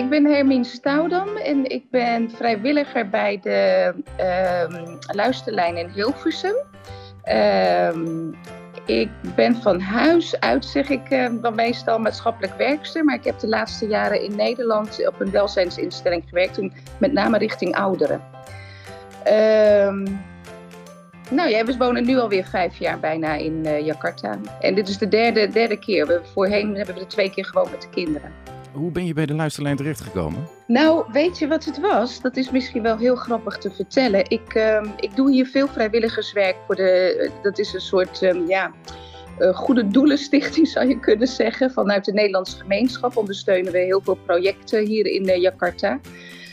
ik ben Hermine Stoudam en ik ben vrijwilliger bij de uh, luisterlijn in Hilversum. Uh, ik ben van huis uit, zeg ik dan meestal maatschappelijk werkster, maar ik heb de laatste jaren in Nederland op een welzijnsinstelling gewerkt, met name richting ouderen. Ehm, nou ja, we wonen nu alweer vijf jaar bijna in uh, Jakarta. En dit is de derde, derde keer. Voorheen hebben we er twee keer gewoon met de kinderen. Hoe ben je bij de luisterlijn terechtgekomen? Nou, weet je wat het was? Dat is misschien wel heel grappig te vertellen. Ik, uh, ik doe hier veel vrijwilligerswerk voor de. Dat is een soort um, ja, uh, goede doelenstichting, zou je kunnen zeggen. Vanuit de Nederlandse gemeenschap ondersteunen we heel veel projecten hier in uh, Jakarta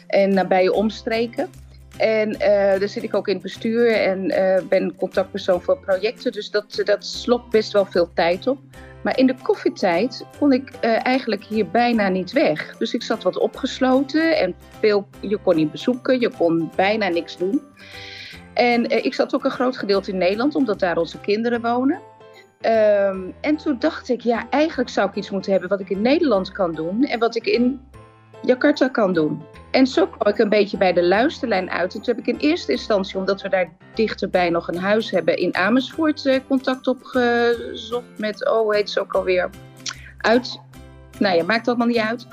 en nabije omstreken. En daar zit ik ook in het bestuur en ben contactpersoon voor projecten. Dus dat, dat slopt best wel veel tijd op. Maar in de koffietijd kon ik uh, eigenlijk hier bijna niet weg. Dus ik zat wat opgesloten en veel, je kon niet bezoeken, je kon bijna niks doen. En ik zat ook een groot gedeelte in Nederland, omdat daar onze kinderen wonen. Um, en toen dacht ik, ja, eigenlijk zou ik iets moeten hebben wat ik in Nederland kan doen en wat ik in Jakarta kan doen. En zo kwam ik een beetje bij de luisterlijn uit. En toen heb ik in eerste instantie, omdat we daar dichterbij nog een huis hebben in Amersfoort, eh, contact opgezocht met, oh, heet ze ook alweer, uit. Nou ja, maakt allemaal niet uit.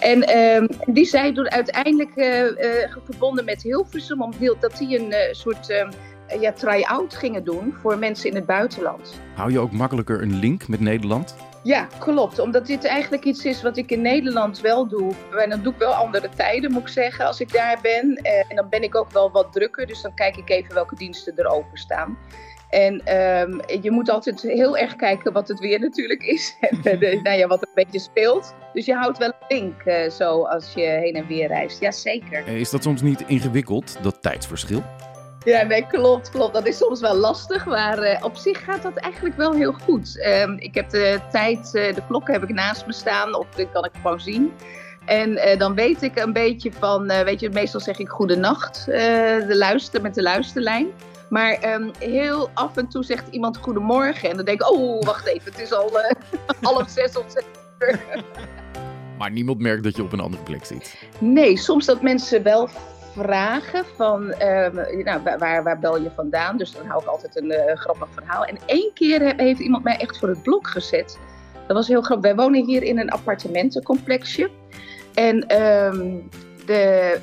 En uh, die zij doen uiteindelijk uh, uh, verbonden met Hilversum, omdat die een soort ja, try-out gingen doen voor mensen in het buitenland. Hou je ook makkelijker een link met Nederland? Ja, klopt. Omdat dit eigenlijk iets is wat ik in Nederland wel doe. En dan doe ik wel andere tijden, moet ik zeggen, als ik daar ben. En dan ben ik ook wel wat drukker. Dus dan kijk ik even welke diensten er openstaan. En um, je moet altijd heel erg kijken wat het weer natuurlijk is. En de, nou ja, wat er een beetje speelt. Dus je houdt wel een link uh, zo als je heen en weer reist. Jazeker. Is dat soms niet ingewikkeld, dat tijdsverschil? Ja, nee, klopt, klopt. Dat is soms wel lastig, maar uh, op zich gaat dat eigenlijk wel heel goed. Uh, ik heb de tijd, uh, de klok heb ik naast me staan, of die kan ik gewoon zien. En uh, dan weet ik een beetje van, weet je, meestal zeg ik goedenacht, de luister met de luisterlijn. Maar um, heel af en toe zegt iemand goedemorgen en dan denk ik, oh, wacht even, het is al half zes of zes uur. Maar niemand merkt dat je op een andere plek zit. Nee, soms dat mensen wel vragen van, uh, nou, waar, waar bel je vandaan? Dus dan hou ik altijd een uh, grappig verhaal. En één keer heeft iemand mij echt voor het blok gezet. Dat was heel grappig. Wij wonen hier in een appartementencomplexje. En um, de,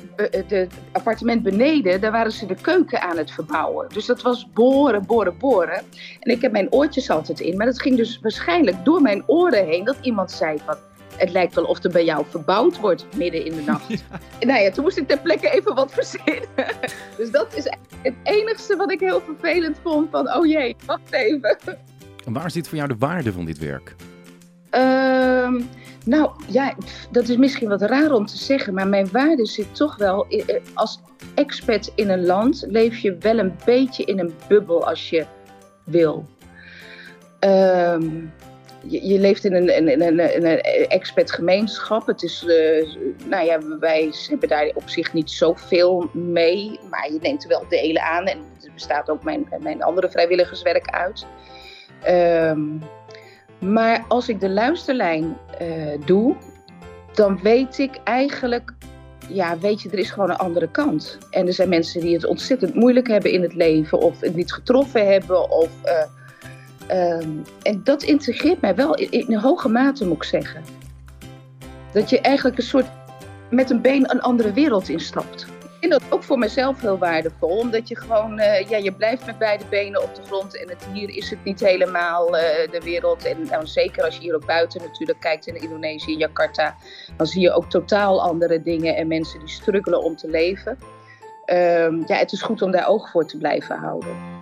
de appartement beneden, daar waren ze de keuken aan het verbouwen. Dus dat was boren, boren, boren. En ik heb mijn oortjes altijd in. Maar dat ging dus waarschijnlijk door mijn oren heen dat iemand zei van het lijkt wel of er bij jou verbouwd wordt midden in de nacht. Ja. Nou ja, toen moest ik ter plekke even wat verzinnen. Dus dat is het enigste wat ik heel vervelend vond van, oh jee, wacht even. En waar zit voor jou de waarde van dit werk? Um, nou ja, dat is misschien wat raar om te zeggen, maar mijn waarde zit toch wel, als expert in een land leef je wel een beetje in een bubbel als je wil. Um, je, je, leeft in een, in, in, in, een expat-gemeenschap. Het is, uh, nou ja, wij hebben daar op zich niet zoveel mee, maar je neemt wel delen aan en er bestaat ook mijn, mijn andere vrijwilligerswerk uit. Um, maar als ik de luisterlijn uh, doe, dan weet ik eigenlijk, ja, weet je, er is gewoon een andere kant. En er zijn mensen die het ontzettend moeilijk hebben in het leven, of het niet getroffen hebben, of. Uh, Um, en dat integreert mij wel in, hoge mate, moet ik zeggen. Dat je eigenlijk een soort met een been een andere wereld instapt. Ik vind dat ook voor mezelf heel waardevol, omdat je gewoon, uh, ja, je blijft met beide benen op de grond en het, hier is het niet helemaal uh, de wereld. En nou, zeker als je hier ook buiten natuurlijk kijkt in Indonesië, in Jakarta, dan zie je ook totaal andere dingen en mensen die struggelen om te leven. Um, ja, het is goed om daar oog voor te blijven houden.